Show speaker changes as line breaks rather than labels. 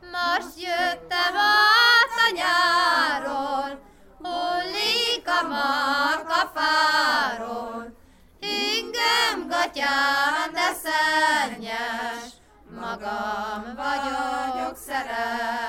Most jöttem át a nyáron, hullik a marka fáról. Ingem gatyám, de szennyes, magam vagyok szerelmes.